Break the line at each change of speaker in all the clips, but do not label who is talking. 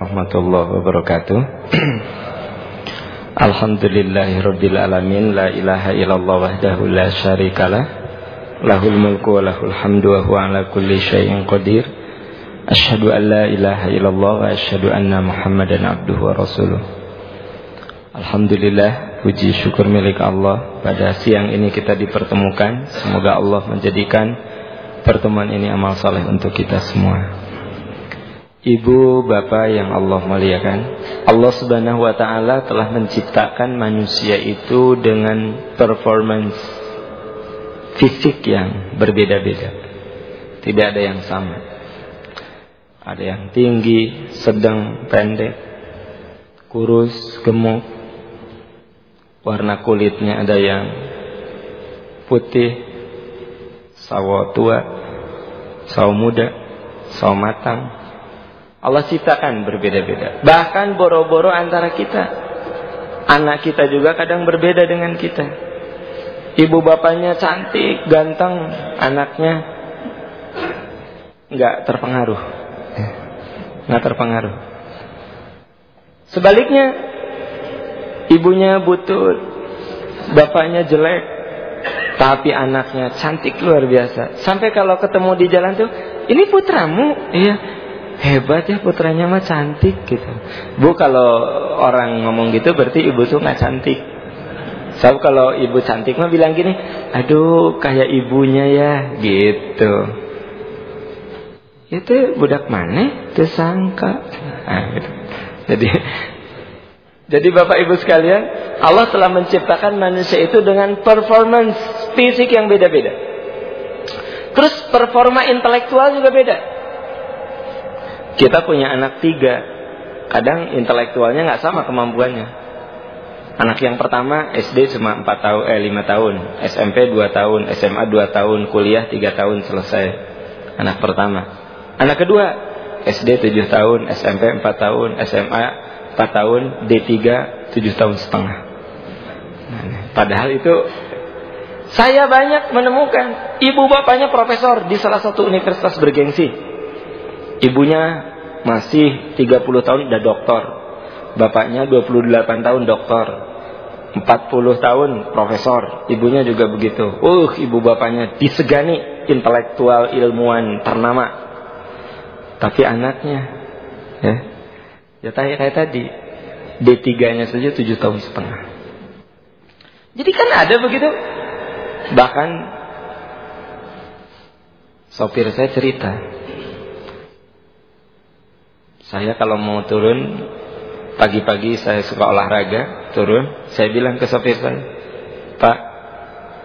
warahmatullahi wabarakatuh. Alhamdulillahirabbil alamin la ilaha illallah wahdahu la syarikalah lahul mulku wa lahul hamdu wa huwa ala kulli syai'in qadir. Asyhadu an la ilaha illallah wa asyhadu anna Muhammadan abduhu wa rasuluh. Alhamdulillah puji syukur milik Allah. Pada siang ini kita dipertemukan. Semoga Allah menjadikan pertemuan ini amal saleh untuk kita semua Ibu bapak yang Allah muliakan Allah subhanahu wa ta'ala telah menciptakan manusia itu dengan performance fisik yang berbeda-beda. Tidak ada yang sama. Ada yang tinggi, sedang, pendek Kurus, gemuk. Warna kulitnya ada yang putih Sawo tua Sawo muda Sawo matang Allah ciptakan berbeda-beda. Bahkan boro-boro antara kita. Anak kita juga kadang berbeda dengan kita. Ibu bapaknya cantik, ganteng, anaknya nggak terpengaruh. Nggak terpengaruh. Sebaliknya, ibunya butut, bapaknya jelek, tapi anaknya cantik luar biasa. Sampai kalau ketemu di jalan tuh, ini putramu, iya hebat ya putranya mah cantik gitu. Bu kalau orang ngomong gitu berarti ibu tuh nggak cantik. Sebab kalau ibu cantik mah bilang gini, aduh kayak ibunya ya gitu. Itu budak mana? Tersangka. Nah, gitu. Jadi jadi Bapak Ibu sekalian, Allah telah menciptakan manusia itu dengan performance fisik yang beda-beda. Terus performa intelektual juga beda. Kita punya anak tiga, kadang intelektualnya nggak sama kemampuannya. Anak yang pertama SD cuma 4 tahun, eh 5 tahun, SMP 2 tahun, SMA 2 tahun, kuliah 3 tahun selesai. Anak pertama. Anak kedua SD 7 tahun, SMP 4 tahun, SMA 4 tahun, D3 7 tahun setengah. Padahal itu saya banyak menemukan ibu bapaknya profesor di salah satu universitas bergengsi. Ibunya masih 30 tahun udah doktor. Bapaknya 28 tahun doktor. 40 tahun profesor. Ibunya juga begitu. Uh, ibu bapaknya disegani intelektual ilmuwan ternama. Tapi anaknya ya. Ya kayak kayak tadi. D3-nya saja 7 tahun setengah. Jadi kan ada begitu. Bahkan sopir saya cerita saya kalau mau turun pagi-pagi saya suka olahraga, turun, saya bilang ke sopir saya, "Pak,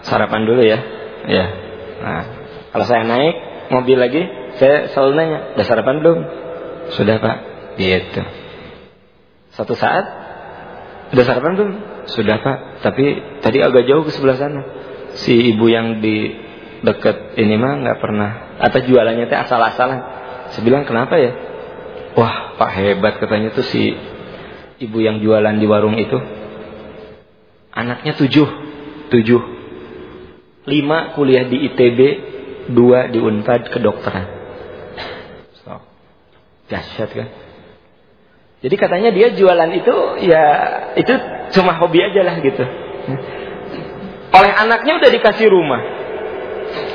sarapan dulu ya." Ya. Nah, kalau saya naik mobil lagi, saya selalu nanya, "Udah sarapan belum?" "Sudah, Pak." Gitu. Satu saat, "Udah sarapan belum?" "Sudah, Pak." Tapi tadi agak jauh ke sebelah sana. Si ibu yang di deket ini mah nggak pernah atau jualannya teh asal-asalan. Saya bilang, "Kenapa ya?" Wah, Pak hebat katanya tuh si ibu yang jualan di warung itu. Anaknya tujuh, tujuh. Lima kuliah di ITB, dua di Unpad kedokteran. So, dahsyat kan? Jadi katanya dia jualan itu ya itu cuma hobi aja lah gitu. Oleh anaknya udah dikasih rumah.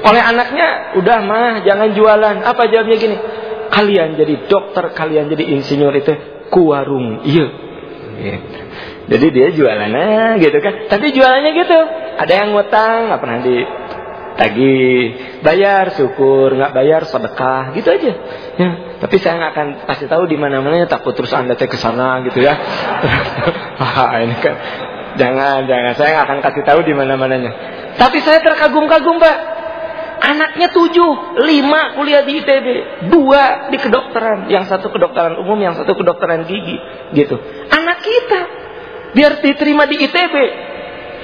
Oleh anaknya udah mah jangan jualan. Apa jawabnya gini? Kalian jadi dokter, kalian jadi insinyur itu kuarung. Iya. Gitu. Jadi dia jualannya gitu kan. Tapi jualannya gitu. Ada yang ngutang, nggak pernah ditagi. Bayar, syukur. nggak bayar, sedekah. Gitu aja. Ya. Tapi saya nggak akan kasih tahu di mana-mananya. Takut terus anda teh ke sana gitu ya. Ini kan. Jangan, jangan. Saya nggak akan kasih tahu di mana-mananya. Tapi saya terkagum-kagum, Pak. Anaknya tujuh, lima kuliah di ITB, dua di kedokteran, yang satu kedokteran umum, yang satu kedokteran gigi, gitu. Anak kita biar diterima di ITB,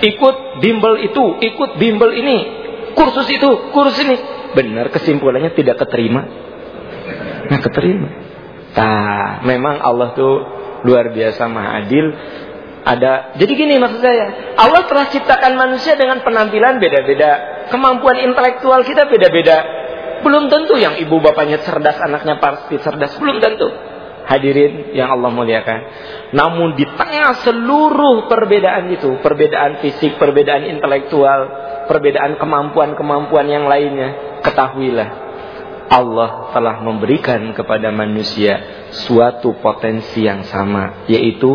ikut bimbel itu, ikut bimbel ini, kursus itu, kursus ini, benar kesimpulannya tidak keterima, nggak keterima. Nah, memang Allah tuh luar biasa maha adil. Ada, jadi gini maksud saya, Allah telah ciptakan manusia dengan penampilan beda-beda kemampuan intelektual kita beda-beda. Belum tentu yang ibu bapaknya cerdas, anaknya pasti cerdas. Belum tentu. Hadirin yang Allah muliakan. Namun di tengah seluruh perbedaan itu, perbedaan fisik, perbedaan intelektual, perbedaan kemampuan-kemampuan yang lainnya, ketahuilah Allah telah memberikan kepada manusia suatu potensi yang sama, yaitu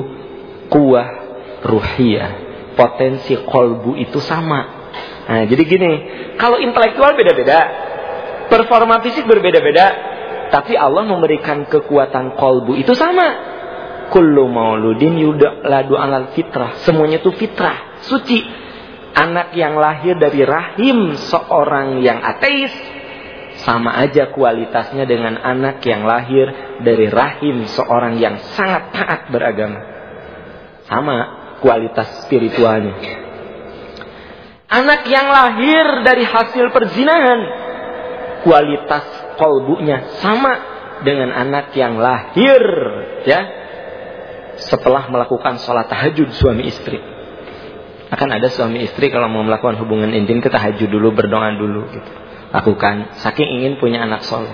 kuah ruhiyah. Potensi kolbu itu sama. Nah, jadi gini, kalau intelektual beda-beda, performa fisik berbeda-beda, tapi Allah memberikan kekuatan kolbu itu sama. Kullu mauludin ladu alal fitrah. Semuanya itu fitrah, suci. Anak yang lahir dari rahim seorang yang ateis sama aja kualitasnya dengan anak yang lahir dari rahim seorang yang sangat taat beragama. Sama kualitas spiritualnya. Anak yang lahir dari hasil perzinahan kualitas kolbunya sama dengan anak yang lahir ya setelah melakukan sholat tahajud suami istri. Akan ada suami istri kalau mau melakukan hubungan intim ke tahajud dulu berdoa dulu gitu. Lakukan saking ingin punya anak soleh.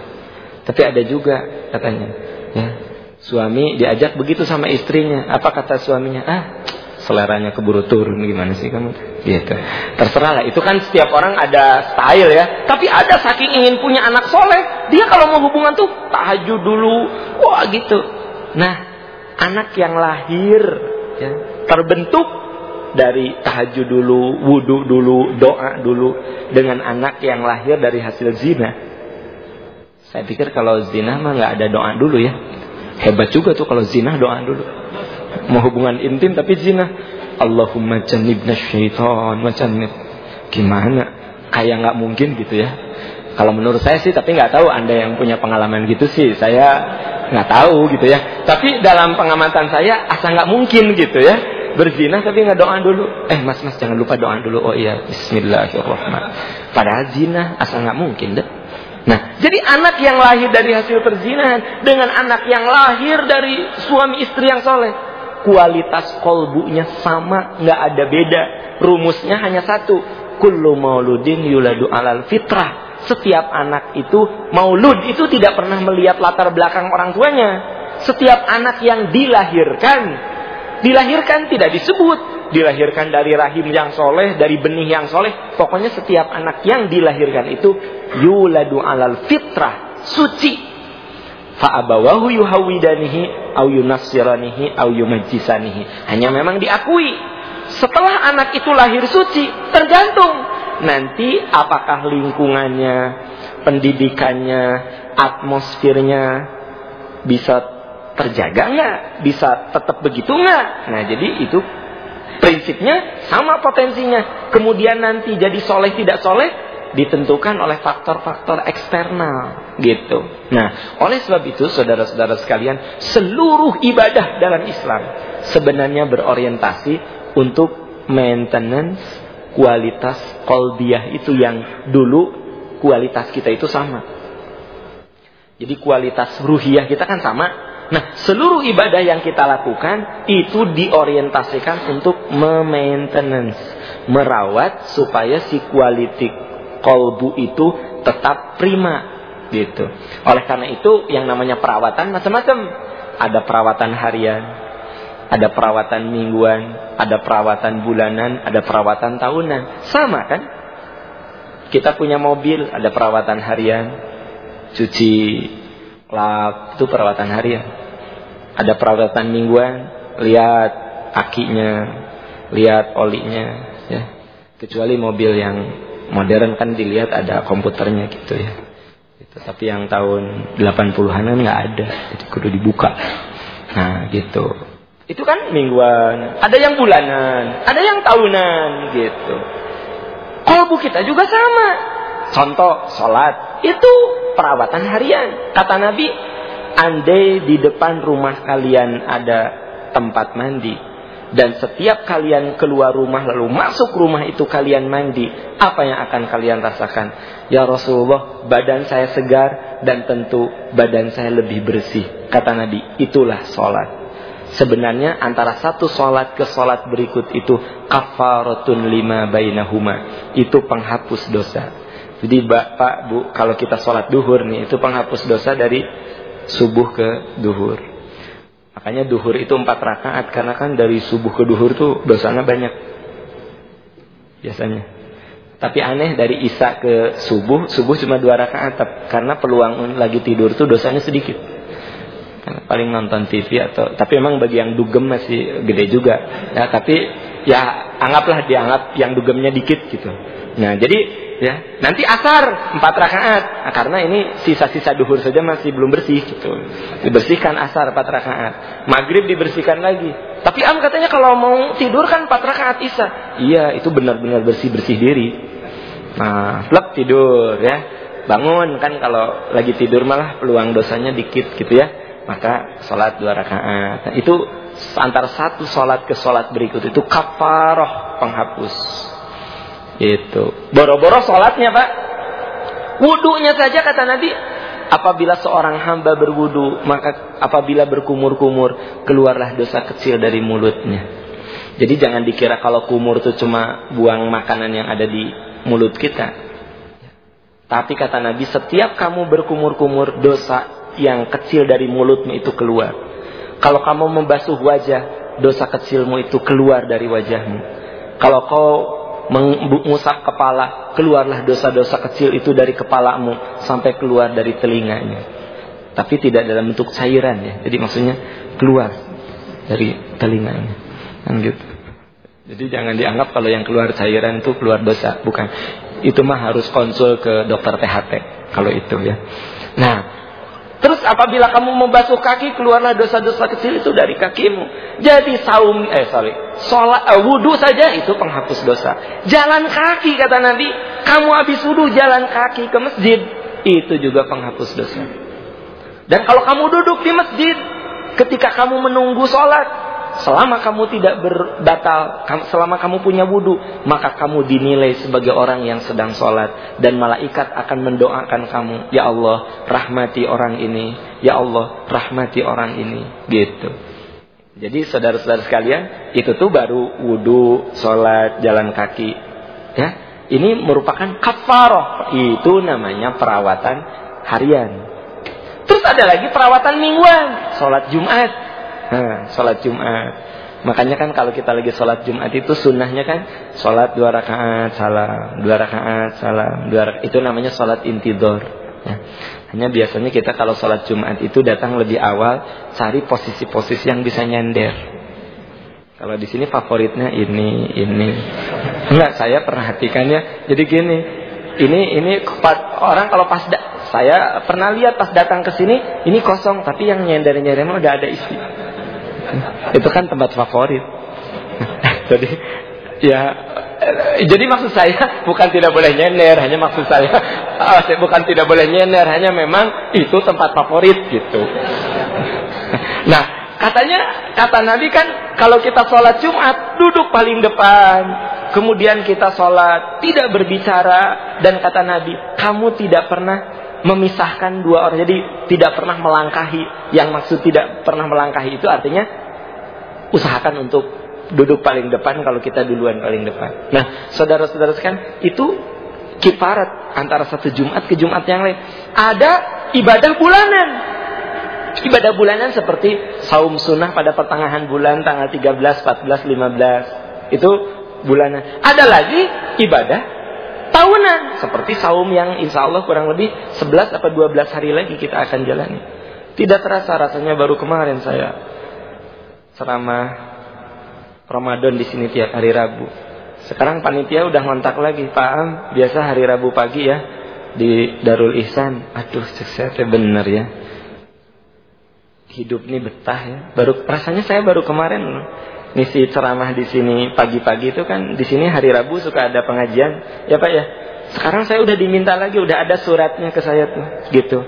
Tapi ada juga katanya ya suami diajak begitu sama istrinya. Apa kata suaminya? Ah seleranya keburu turun. Gimana sih kamu? Gitu. Terserah lah. Itu kan setiap orang ada style ya. Tapi ada saking ingin punya anak soleh. Dia kalau mau hubungan tuh tahajud dulu. Wah gitu. Nah anak yang lahir ya, terbentuk dari tahajud dulu wudhu dulu doa dulu dengan anak yang lahir dari hasil zina. Saya pikir kalau zina mah nggak ada doa dulu ya. Hebat juga tuh kalau zina doa dulu mau hubungan intim tapi zina. Allahumma jannibna syaitan. Wa gimana? Kayak nggak mungkin gitu ya. Kalau menurut saya sih tapi nggak tahu anda yang punya pengalaman gitu sih. Saya nggak tahu gitu ya. Tapi dalam pengamatan saya asa nggak mungkin gitu ya. Berzina tapi nggak doa dulu. Eh mas mas jangan lupa doa dulu. Oh iya Bismillahirrahmanirrahim. Padahal zina asa nggak mungkin deh. Nah, jadi anak yang lahir dari hasil perzinahan dengan anak yang lahir dari suami istri yang soleh, kualitas kolbunya sama, nggak ada beda. Rumusnya hanya satu, kullu mauludin yuladu alal fitrah. Setiap anak itu maulud itu tidak pernah melihat latar belakang orang tuanya. Setiap anak yang dilahirkan, dilahirkan tidak disebut dilahirkan dari rahim yang soleh, dari benih yang soleh. Pokoknya setiap anak yang dilahirkan itu yuladu alal fitrah, suci fa'abawahu yuhawidanihi au yunassiranihi au yumajjisanihi. Hanya memang diakui setelah anak itu lahir suci tergantung nanti apakah lingkungannya, pendidikannya, atmosfernya bisa terjaga nggak, bisa tetap begitu nggak. Nah jadi itu prinsipnya sama potensinya. Kemudian nanti jadi soleh tidak soleh ditentukan oleh faktor-faktor eksternal gitu. Nah, oleh sebab itu saudara-saudara sekalian, seluruh ibadah dalam Islam sebenarnya berorientasi untuk maintenance kualitas kolbiah itu yang dulu kualitas kita itu sama. Jadi kualitas ruhiyah kita kan sama. Nah, seluruh ibadah yang kita lakukan itu diorientasikan untuk memaintenance, merawat supaya si kualitas kolbu itu tetap prima gitu. Oleh karena itu yang namanya perawatan macam-macam. Ada perawatan harian, ada perawatan mingguan, ada perawatan bulanan, ada perawatan tahunan. Sama kan? Kita punya mobil, ada perawatan harian, cuci lap itu perawatan harian. Ada perawatan mingguan, lihat akinya, lihat olinya, ya. Kecuali mobil yang modern kan dilihat ada komputernya gitu ya. Gitu. Tapi yang tahun 80-an kan nggak ada, jadi kudu dibuka. Nah gitu. Itu kan mingguan, ada yang bulanan, ada yang tahunan gitu. Kolbu kita juga sama. Contoh sholat itu perawatan harian. Kata Nabi, andai di depan rumah kalian ada tempat mandi, dan setiap kalian keluar rumah lalu masuk rumah itu kalian mandi, apa yang akan kalian rasakan? Ya Rasulullah, badan saya segar dan tentu badan saya lebih bersih. Kata Nabi, itulah sholat. Sebenarnya antara satu sholat ke sholat berikut itu kafaratun lima bainahuma. Itu penghapus dosa. Jadi Bapak Bu, kalau kita sholat duhur nih, itu penghapus dosa dari subuh ke duhur. Makanya duhur itu empat rakaat karena kan dari subuh ke duhur tuh dosanya banyak. Biasanya. Tapi aneh dari isya ke subuh, subuh cuma dua rakaat karena peluang lagi tidur tuh dosanya sedikit. Paling nonton TV atau tapi emang bagi yang dugem masih gede juga. Ya, tapi ya anggaplah dianggap yang dugemnya dikit gitu. Nah, jadi ya. Nanti asar empat rakaat. Nah, karena ini sisa-sisa duhur saja masih belum bersih gitu. Dibersihkan asar empat rakaat. Maghrib dibersihkan lagi. Tapi am katanya kalau mau tidur kan empat rakaat isya. Iya itu benar-benar bersih bersih diri. Nah plek tidur ya. Bangun kan kalau lagi tidur malah peluang dosanya dikit gitu ya. Maka sholat dua rakaat. Nah, itu antara satu sholat ke sholat berikut itu kafaroh penghapus itu. Boro-boro sholatnya pak. Wudhunya saja kata Nabi. Apabila seorang hamba berwudu, maka apabila berkumur-kumur, keluarlah dosa kecil dari mulutnya. Jadi jangan dikira kalau kumur itu cuma buang makanan yang ada di mulut kita. Tapi kata Nabi, setiap kamu berkumur-kumur, dosa yang kecil dari mulutmu itu keluar. Kalau kamu membasuh wajah, dosa kecilmu itu keluar dari wajahmu. Kalau kau mengusap kepala, keluarlah dosa-dosa kecil itu dari kepalamu sampai keluar dari telinganya. Tapi tidak dalam bentuk cairan ya. Jadi maksudnya keluar dari telinganya. Kan gitu. Jadi jangan dianggap kalau yang keluar cairan itu keluar dosa, bukan. Itu mah harus konsul ke dokter THT kalau itu ya. Nah, Terus apabila kamu membasuh kaki keluarlah dosa-dosa kecil itu dari kakimu. Jadi saum eh sorry, sholat eh, wudhu saja itu penghapus dosa. Jalan kaki kata Nabi, kamu habis wudhu jalan kaki ke masjid itu juga penghapus dosa. Dan kalau kamu duduk di masjid ketika kamu menunggu sholat Selama kamu tidak berbatal, selama kamu punya wudhu, maka kamu dinilai sebagai orang yang sedang sholat. Dan malaikat akan mendoakan kamu, Ya Allah, rahmati orang ini. Ya Allah, rahmati orang ini. Gitu. Jadi saudara-saudara sekalian, itu tuh baru wudhu, sholat, jalan kaki. Ya, ini merupakan kafaroh. Itu namanya perawatan harian. Terus ada lagi perawatan mingguan, sholat Jumat. Nah, sholat Jumat. Makanya kan kalau kita lagi sholat Jumat itu sunnahnya kan sholat dua rakaat salam, dua rakaat salam, dua rakaat, itu namanya sholat intidor. Ya. Hanya biasanya kita kalau sholat Jumat itu datang lebih awal, cari posisi-posisi yang bisa nyender. Kalau di sini favoritnya ini, ini. Enggak, saya perhatikannya. Jadi gini, ini ini orang kalau pas saya pernah lihat pas datang ke sini ini kosong tapi yang nyender nyender udah ada isi itu kan tempat favorit. jadi ya jadi maksud saya bukan tidak boleh nyender, hanya maksud saya uh, bukan tidak boleh nyender, hanya memang itu tempat favorit gitu. nah, katanya kata Nabi kan kalau kita sholat Jumat duduk paling depan, kemudian kita sholat tidak berbicara dan kata Nabi kamu tidak pernah memisahkan dua orang. Jadi tidak pernah melangkahi. Yang maksud tidak pernah melangkahi itu artinya usahakan untuk duduk paling depan kalau kita duluan paling depan. Nah, saudara-saudara sekalian, itu kifarat antara satu Jumat ke Jumat yang lain. Ada ibadah bulanan. Ibadah bulanan seperti saum sunnah pada pertengahan bulan tanggal 13, 14, 15. Itu bulanan. Ada lagi ibadah tahunan seperti saum yang insya Allah kurang lebih 11 atau 12 hari lagi kita akan jalani. Tidak terasa rasanya baru kemarin saya selama Ramadan di sini tiap hari Rabu. Sekarang panitia udah ngontak lagi, Pak Am, biasa hari Rabu pagi ya di Darul Ihsan. Aduh, saya bener ya. Hidup ini betah ya. Baru rasanya saya baru kemarin loh ngisi ceramah di sini pagi-pagi itu kan di sini hari Rabu suka ada pengajian. Ya Pak ya? Sekarang saya udah diminta lagi udah ada suratnya ke saya tuh. Gitu.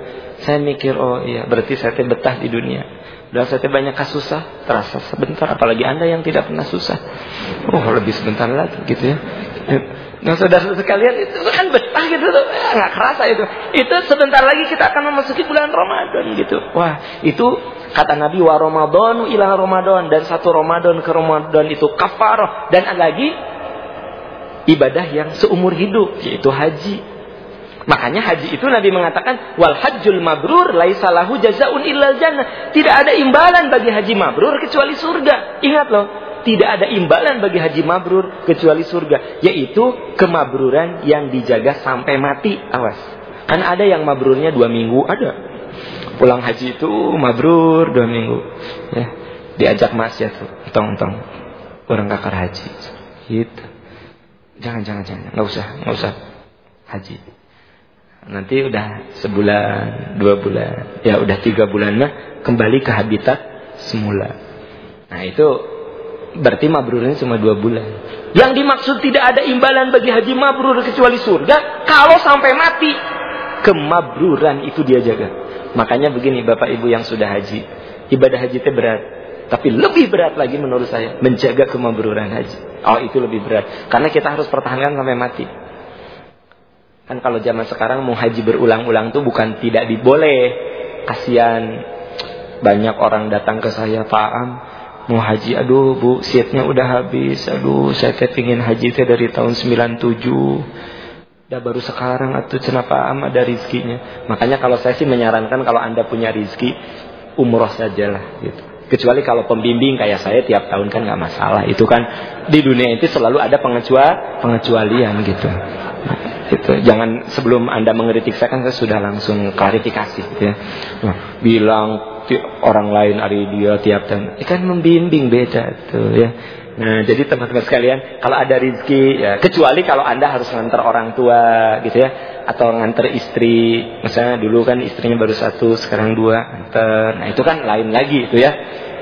Saya mikir oh iya berarti saya betah di dunia. Udah saya banyak kasusah terasa sebentar apalagi anda yang tidak pernah susah. Oh lebih sebentar lagi gitu ya. Nah saudara sekalian itu kan betah gitu tuh. Nggak kerasa itu. Itu sebentar lagi kita akan memasuki bulan Ramadan gitu. Wah itu kata Nabi wa Ramadanu ila Ramadan dan satu Ramadan ke Ramadan itu kafarah dan ada lagi ibadah yang seumur hidup yaitu haji. Makanya haji itu Nabi mengatakan wal hajjul mabrur laisa lahu jazaun illal jannah. Tidak ada imbalan bagi haji mabrur kecuali surga. Ingat loh, tidak ada imbalan bagi haji mabrur kecuali surga, yaitu kemabruran yang dijaga sampai mati. Awas. Kan ada yang mabrurnya dua minggu, ada. Pulang haji itu mabrur dua minggu. Ya, diajak mas ya tuh, tong tong, orang kakar haji. Gitu. Jangan jangan jangan, nggak usah nggak usah haji. Nanti udah sebulan, dua bulan, ya udah tiga bulan mah kembali ke habitat semula. Nah itu berarti mabrurnya cuma dua bulan. Yang dimaksud tidak ada imbalan bagi haji mabrur kecuali surga. Kalau sampai mati, kemabruran itu dia jaga. Makanya begini Bapak Ibu yang sudah haji. Ibadah haji itu berat. Tapi lebih berat lagi menurut saya. Menjaga kemabruran haji. Oh itu lebih berat. Karena kita harus pertahankan sampai mati. Kan kalau zaman sekarang mau haji berulang-ulang tuh bukan tidak diboleh. Kasihan banyak orang datang ke saya, Pak mau haji, aduh bu, seatnya udah habis, aduh saya teh haji teh dari tahun 97. Udah baru sekarang atau kenapa am ada rizkinya. Makanya kalau saya sih menyarankan kalau anda punya rizki, umroh saja lah gitu. Kecuali kalau pembimbing kayak saya tiap tahun kan nggak masalah. Itu kan di dunia itu selalu ada pengecualian, pengecualian gitu. Gitu. Jangan sebelum Anda mengkritik saya kan saya sudah langsung klarifikasi gitu ya. Nah, bilang orang lain hari dia tiap tahun. Ya kan membimbing beda tuh ya. Nah, jadi teman-teman sekalian, kalau ada rezeki ya kecuali kalau Anda harus ngantar orang tua gitu ya atau ngantar istri. Misalnya dulu kan istrinya baru satu, sekarang dua ngantar. Nah, itu kan lain lagi itu ya.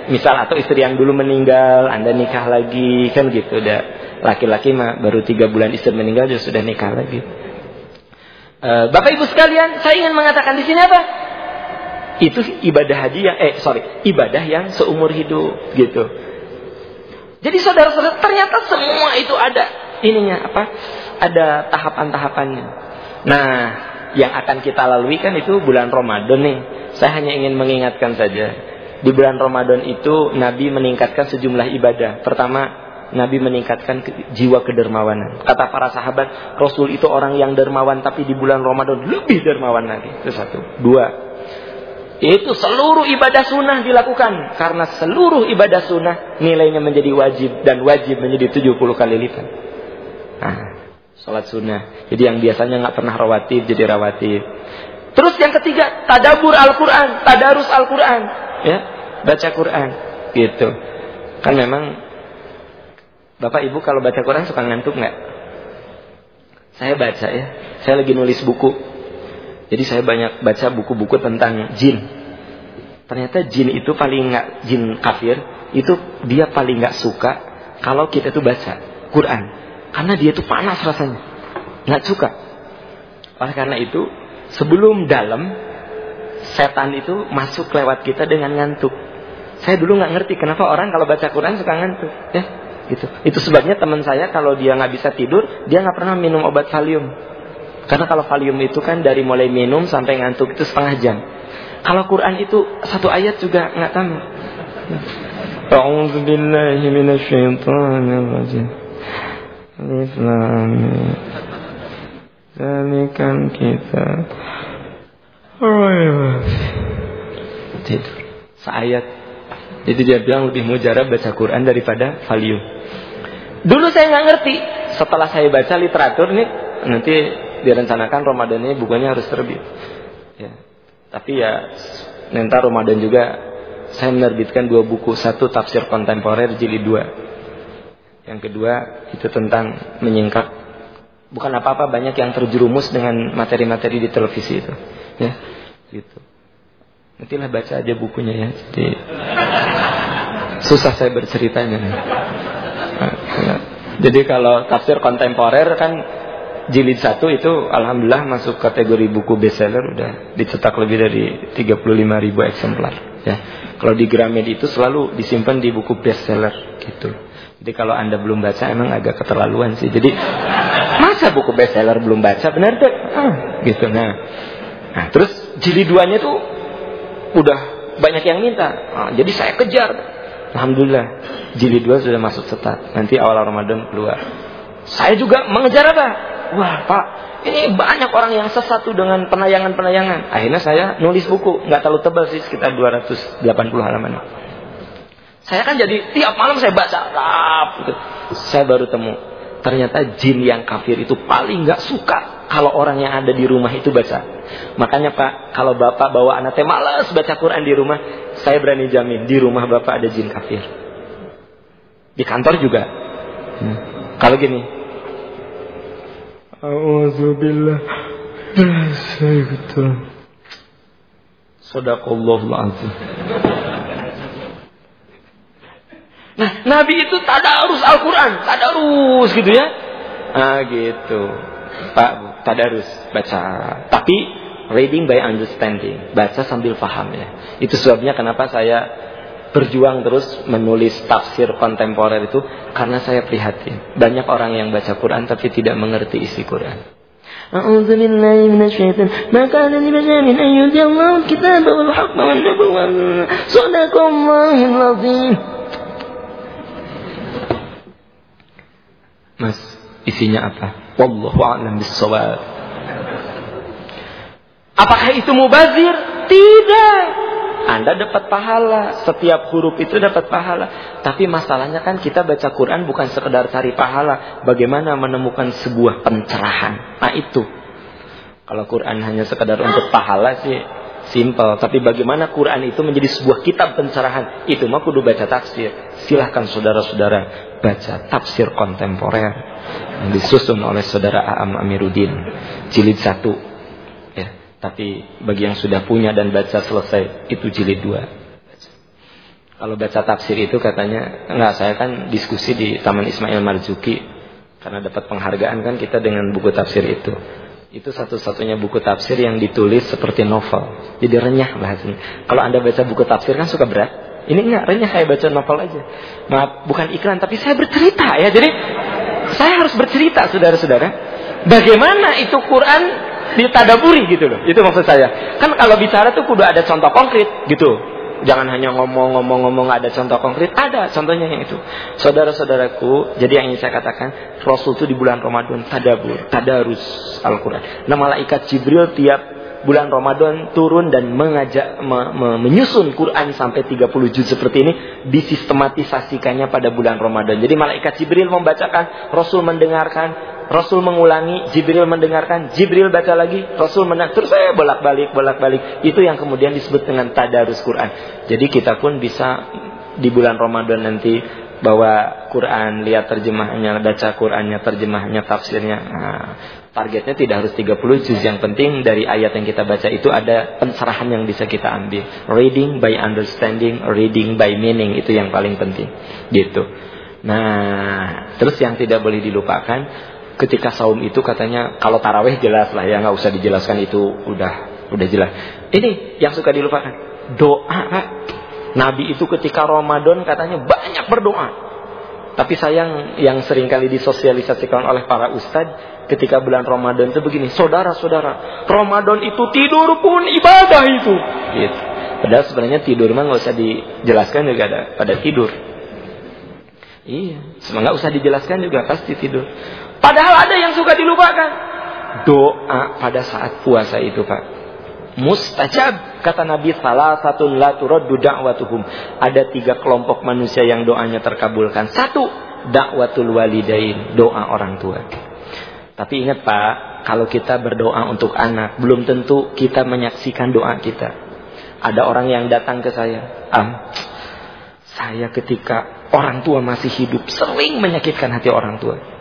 Misal atau istri yang dulu meninggal, Anda nikah lagi kan gitu udah Laki-laki mah baru tiga bulan istri meninggal sudah nikah lagi. Uh, Bapak Ibu sekalian, saya ingin mengatakan di sini apa? Itu ibadah haji yang eh sorry, ibadah yang seumur hidup gitu. Jadi saudara-saudara ternyata semua itu ada ininya apa? Ada tahapan-tahapannya. Nah, yang akan kita lalui kan itu bulan Ramadan nih. Saya hanya ingin mengingatkan saja. Di bulan Ramadan itu Nabi meningkatkan sejumlah ibadah. Pertama, Nabi meningkatkan jiwa kedermawanan. Kata para sahabat, Rasul itu orang yang dermawan tapi di bulan Ramadan lebih dermawan lagi. Itu satu. Dua. Itu seluruh ibadah sunnah dilakukan. Karena seluruh ibadah sunnah nilainya menjadi wajib. Dan wajib menjadi 70 kali lipat. Nah, sholat sunnah. Jadi yang biasanya nggak pernah rawatib jadi rawatib. Terus yang ketiga, tadabur Al-Quran. Tadarus Al-Quran. Ya, baca Quran. Gitu. Kan memang Bapak Ibu kalau baca Quran suka ngantuk nggak? Saya baca ya. Saya lagi nulis buku. Jadi saya banyak baca buku-buku tentang jin. Ternyata jin itu paling nggak jin kafir itu dia paling nggak suka kalau kita tuh baca Quran karena dia tuh panas rasanya nggak suka. Oleh karena itu sebelum dalam setan itu masuk lewat kita dengan ngantuk. Saya dulu nggak ngerti kenapa orang kalau baca Quran suka ngantuk ya gitu. Itu sebabnya teman saya kalau dia nggak bisa tidur, dia nggak pernah minum obat Valium. Karena kalau Valium itu kan dari mulai minum sampai ngantuk itu setengah jam. Kalau Quran itu satu ayat juga nggak tahu. A'udzu billahi minasyaitonir rajim. kan kita tidur. Seayat. Jadi dia bilang lebih mujarab baca Quran daripada Valium. Dulu saya nggak ngerti. Setelah saya baca literatur nih, nanti direncanakan Ramadan ini bukunya harus terbit. Ya. Tapi ya nanti Ramadan juga saya menerbitkan dua buku. Satu tafsir kontemporer jilid dua. Yang kedua itu tentang menyingkap. Bukan apa-apa banyak yang terjerumus dengan materi-materi di televisi itu. Ya, gitu. Nantilah baca aja bukunya ya. Jadi susah saya berceritanya. Jadi kalau tafsir kontemporer kan jilid satu itu alhamdulillah masuk kategori buku bestseller udah dicetak lebih dari 35 ribu eksemplar ya. Kalau di Gramed itu selalu disimpan di buku bestseller gitu. Jadi kalau anda belum baca emang agak keterlaluan sih. Jadi masa buku bestseller belum baca benar deh ah, gitu nah. Nah terus jilid duanya tuh udah banyak yang minta. Nah, jadi saya kejar Alhamdulillah jilid dua sudah masuk setat. Nanti awal Ramadan keluar. Saya juga mengejar apa? wah Pak, ini banyak orang yang sesat tuh dengan penayangan-penayangan. Akhirnya saya nulis buku, nggak terlalu tebal sih, sekitar 280 halaman. Saya kan jadi tiap malam saya baca rap. Gitu. Saya baru temu ternyata jin yang kafir itu paling nggak suka kalau orang yang ada di rumah itu baca. Makanya Pak, kalau Bapak bawa anak teh malas baca Quran di rumah, saya berani jamin di rumah Bapak ada jin kafir. Di kantor juga. Hmm. Kalau gini. Auzubillah. Sadaqallahul azim. Nah, Nabi itu tadarus Al-Quran, tadarus gitu ya. Ah gitu. Pak, tadarus baca. Tapi reading by understanding, baca sambil paham ya. Itu sebabnya kenapa saya berjuang terus menulis tafsir kontemporer itu karena saya prihatin. Banyak orang yang baca Quran tapi tidak mengerti isi Quran. أعوذ بالله من الشيطان ما كان لبشر أن يؤتي الله الكتاب والحكم والنبوة صدق الله العظيم Mas, isinya apa? Wallahu a'lam bissawab. Apakah itu mubazir? Tidak. Anda dapat pahala, setiap huruf itu dapat pahala. Tapi masalahnya kan kita baca Quran bukan sekedar cari pahala, bagaimana menemukan sebuah pencerahan. Nah itu. Kalau Quran hanya sekedar untuk pahala sih simple, tapi bagaimana Quran itu menjadi sebuah kitab pencerahan? Itu mah kudu baca tafsir. Silahkan saudara-saudara baca tafsir kontemporer yang disusun oleh saudara Aam Amiruddin jilid satu ya tapi bagi yang sudah punya dan baca selesai itu jilid dua kalau baca tafsir itu katanya enggak saya kan diskusi di Taman Ismail Marzuki karena dapat penghargaan kan kita dengan buku tafsir itu itu satu-satunya buku tafsir yang ditulis seperti novel jadi renyah bahasanya kalau anda baca buku tafsir kan suka berat ini enggak, renyah saya baca novel aja. Maaf, bukan iklan, tapi saya bercerita ya. Jadi saya harus bercerita, saudara-saudara. Bagaimana itu Quran ditadaburi gitu loh. Itu maksud saya. Kan kalau bicara tuh kudu ada contoh konkret gitu. Jangan hanya ngomong-ngomong-ngomong ada contoh konkret. Ada contohnya yang itu. Saudara-saudaraku, jadi yang ingin saya katakan, Rasul itu di bulan Ramadan tadabur, tadarus Al-Quran. Nah malaikat Jibril tiap bulan Ramadan turun dan mengajak me, me, menyusun Quran sampai 30 juz seperti ini disistematisasikannya pada bulan Ramadan. Jadi malaikat Jibril membacakan, Rasul mendengarkan, Rasul mengulangi, Jibril mendengarkan, Jibril baca lagi, Rasul menang. Terus saya bolak-balik, bolak-balik. Itu yang kemudian disebut dengan tadarus Quran. Jadi kita pun bisa di bulan Ramadan nanti bawa Quran, lihat terjemahnya, baca Qurannya, terjemahnya, tafsirnya. Nah, targetnya tidak harus 30 juz. Yang penting dari ayat yang kita baca itu ada pencerahan yang bisa kita ambil. Reading by understanding, reading by meaning itu yang paling penting. Gitu. Nah, terus yang tidak boleh dilupakan ketika saum itu katanya kalau taraweh jelas lah ya nggak usah dijelaskan itu udah udah jelas. Ini yang suka dilupakan doa. Nabi itu ketika Ramadan katanya banyak berdoa. Tapi sayang yang sering kali disosialisasikan oleh para ustadz ketika bulan Ramadan itu begini, saudara-saudara, Ramadan itu tidur pun ibadah itu. Gitu. Padahal sebenarnya tidur mah nggak usah dijelaskan juga ada pada tidur. Iya, nggak usah dijelaskan juga pasti tidur. Padahal ada yang suka dilupakan. Doa pada saat puasa itu, Pak. Mustajab kata Nabi salah satu la turaddu da'watuhum. Ada tiga kelompok manusia yang doanya terkabulkan. Satu dakwatul walidain doa orang tua. Tapi ingat Pak kalau kita berdoa untuk anak belum tentu kita menyaksikan doa kita. Ada orang yang datang ke saya am saya ketika orang tua masih hidup sering menyakitkan hati orang tua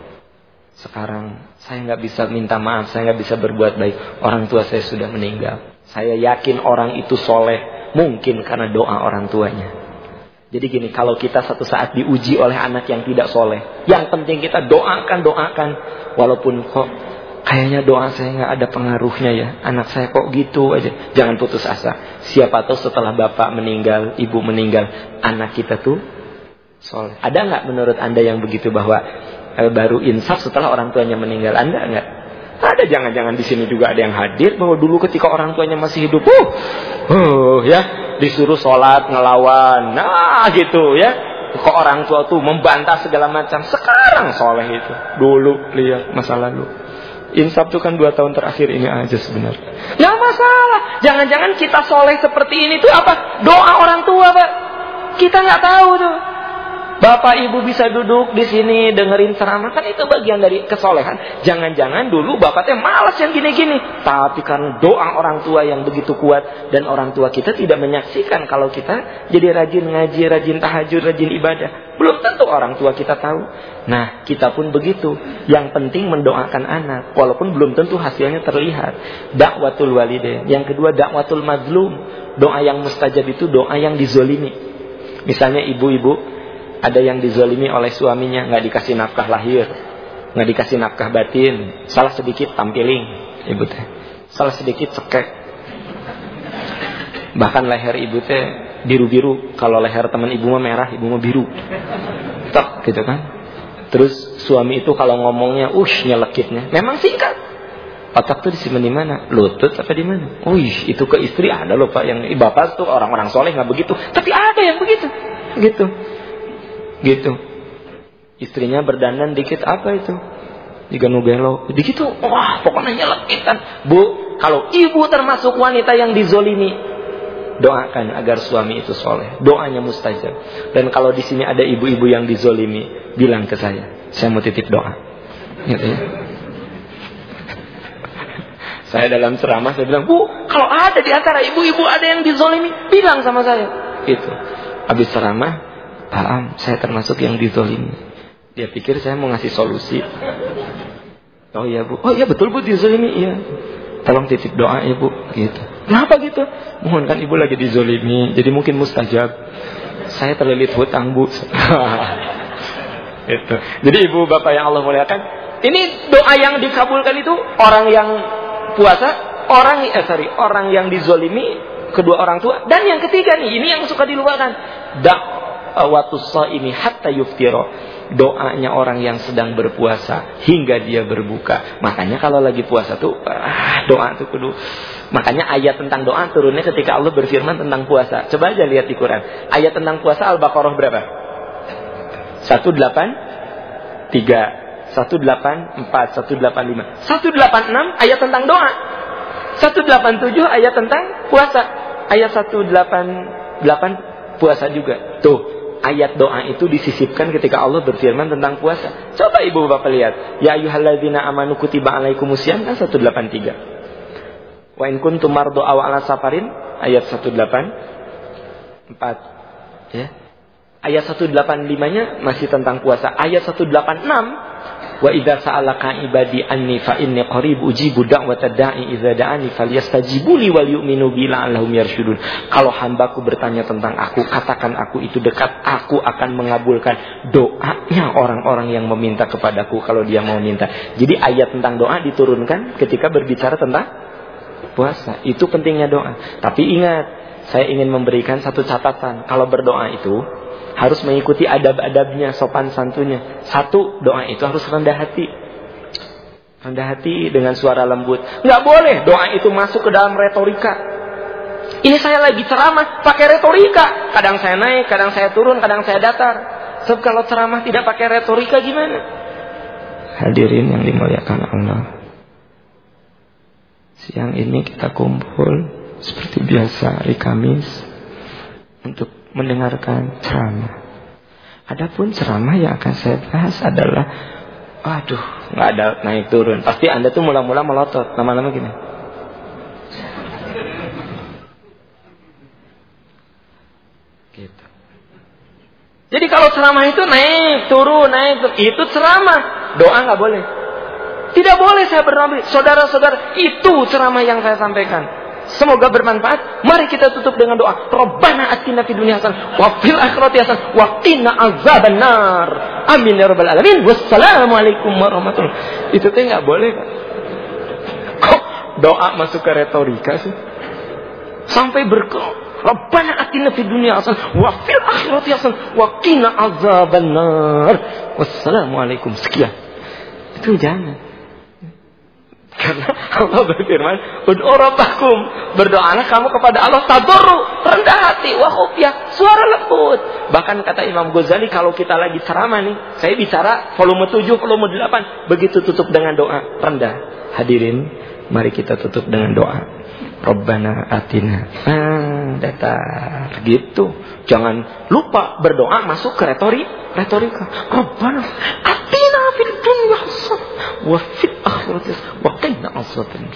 sekarang saya nggak bisa minta maaf, saya nggak bisa berbuat baik. Orang tua saya sudah meninggal. Saya yakin orang itu soleh mungkin karena doa orang tuanya. Jadi gini, kalau kita satu saat diuji oleh anak yang tidak soleh, yang penting kita doakan, doakan. Walaupun kok kayaknya doa saya nggak ada pengaruhnya ya, anak saya kok gitu aja. Jangan putus asa. Siapa tahu setelah bapak meninggal, ibu meninggal, anak kita tuh soleh. Ada nggak menurut anda yang begitu bahwa eh, baru insaf setelah orang tuanya meninggal? Anda nggak? Ada jangan-jangan di sini juga ada yang hadir bahwa dulu ketika orang tuanya masih hidup, uh, uh ya disuruh sholat ngelawan, nah gitu ya. Kok orang tua tuh membantah segala macam. Sekarang soleh itu. Dulu lihat masa lalu. Insaf itu kan dua tahun terakhir ini aja sebenarnya. Nggak masalah. Jangan-jangan kita soleh seperti ini tuh apa? Doa orang tua, Pak. Kita nggak tahu tuh. Bapak ibu bisa duduk di sini dengerin ceramah kan itu bagian dari kesolehan. Jangan-jangan dulu bapaknya malas yang gini-gini. Tapi karena doa orang tua yang begitu kuat dan orang tua kita tidak menyaksikan kalau kita jadi rajin ngaji, rajin tahajud, rajin ibadah. Belum tentu orang tua kita tahu. Nah, kita pun begitu. Yang penting mendoakan anak walaupun belum tentu hasilnya terlihat. Dakwatul walidain. Yang kedua dakwatul mazlum. Doa yang mustajab itu doa yang dizolimi. Misalnya ibu-ibu ada yang dizolimi oleh suaminya, nggak dikasih nafkah lahir, nggak dikasih nafkah batin, salah sedikit tampiling, ibu teh, salah sedikit cekek. Bahkan leher ibu teh biru-biru, kalau leher teman ibu mah merah, ibu mah biru, tek gitu kan. Terus suami itu kalau ngomongnya, ush nyelekitnya, memang singkat. Otak tuh disimpan di mana? Lutut apa di mana? Oh itu ke istri ada loh pak yang bapak tuh orang-orang soleh nggak begitu, tapi ada yang begitu, gitu. Gitu. Istrinya berdandan dikit apa itu? Jika nugelo. Begitu, wah pokoknya nyelekitan. Bu, kalau ibu termasuk wanita yang dizolimi, doakan agar suami itu soleh. Doanya mustajab. Dan kalau di sini ada ibu-ibu yang dizolimi, bilang ke saya, saya mau titip doa. Gitu ya. Saya dalam ceramah saya bilang, Bu, kalau ada di antara ibu-ibu ada yang dizolimi, bilang sama saya. Itu. Habis ceramah, Paham, saya termasuk yang dizolimi. Dia pikir saya mau ngasih solusi. Oh iya bu, oh iya betul bu dizolimi, iya. Tolong titip doa ya bu, gitu. Kenapa gitu? Mohon kan ibu lagi dizolimi, jadi mungkin mustajab. Saya terlilit hutang bu. itu. Jadi ibu bapak yang Allah muliakan, ini doa yang dikabulkan itu orang yang puasa, orang eh sorry, orang yang dizolimi, kedua orang tua, dan yang ketiga nih, ini yang suka dilupakan. Dak watussa ini hatta yuftiro. Doanya orang yang sedang berpuasa hingga dia berbuka. Makanya kalau lagi puasa tuh ah, doa tuh kudu. Makanya ayat tentang doa turunnya ketika Allah berfirman tentang puasa. Coba aja lihat di Quran. Ayat tentang puasa Al-Baqarah berapa? 183 184 185 186 ayat tentang doa. 187 ayat tentang puasa. Ayat 188 puasa juga. Tuh ayat doa itu disisipkan ketika Allah berfirman tentang puasa. Coba ibu bapak lihat. Ya ayuhalladzina amanu kutiba alaikumusiyam kan 183. Wa in kuntum mardu aw ala safarin ayat 184. Ya. Ayat 185-nya masih tentang puasa. Ayat 186 Wa idza sa'alaka ibadi anni fa inni qarib ujibu da'watad da'i idza da'ani falyastajibu li wal yu'minu bi la'allahum. Kalau hambaku bertanya tentang aku, katakan aku itu dekat, aku akan mengabulkan doanya orang-orang yang meminta kepadaku kalau dia mau minta. Jadi ayat tentang doa diturunkan ketika berbicara tentang puasa. Itu pentingnya doa. Tapi ingat, saya ingin memberikan satu catatan. Kalau berdoa itu harus mengikuti adab-adabnya, sopan santunnya. Satu, doa itu harus rendah hati. Rendah hati dengan suara lembut. Nggak boleh doa itu masuk ke dalam retorika. Ini saya lagi ceramah pakai retorika. Kadang saya naik, kadang saya turun, kadang saya datar. Sebab kalau ceramah tidak pakai retorika gimana? Hadirin yang dimuliakan Allah. Siang ini kita kumpul seperti biasa hari Kamis untuk mendengarkan ceramah. Adapun ceramah yang akan saya bahas adalah Waduh, nggak ada naik turun. Pasti Anda tuh mula-mula melotot. Lama-lama gini. Gitu. Jadi kalau ceramah itu naik, turun, naik, turun. Itu ceramah. Doa nggak boleh. Tidak boleh saya bernabi. Saudara-saudara, itu ceramah yang saya sampaikan. Semoga bermanfaat. Mari kita tutup dengan doa. Rabbana atina fid dunya hasanah wa fil akhirati hasanah wa qina azabannar. Amin ya rabbal alamin. Wassalamualaikum warahmatullahi Itu teh enggak boleh, Pak. Kok doa masuk ke retorika sih? Sampai berkah. Rabbana atina fid dunya hasanah wa fil akhirati hasanah wa qina azabannar. Wassalamualaikum. Sekian. Itu jangan. Karena Allah berfirman, "Ud'u rabbakum." Berdoalah kamu kepada Allah tadarru, rendah hati, wa khufyah, suara lembut. Bahkan kata Imam Ghazali kalau kita lagi ceramah nih, saya bicara volume 7, volume 8, begitu tutup dengan doa, rendah. Hadirin, mari kita tutup dengan doa. Rabbana atina. Ah, datar gitu. Jangan lupa berdoa masuk ke retori, retorika. Rabbana atina fil dunya wa fil akhirati wa qina azaban